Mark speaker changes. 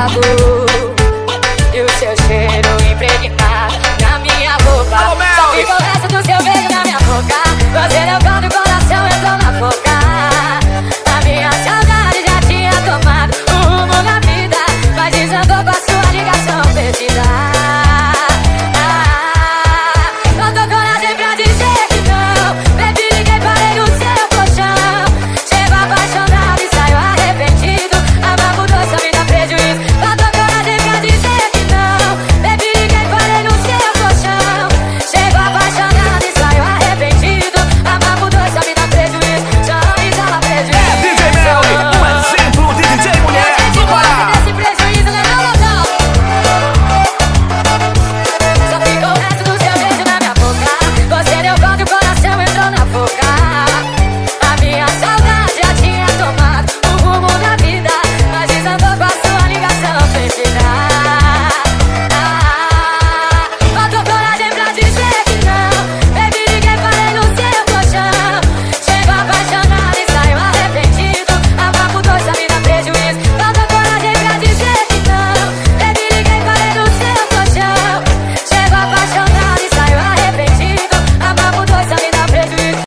Speaker 1: sabor e o seu cheiro.